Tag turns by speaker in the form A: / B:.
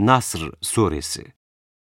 A: Nasr Suresi.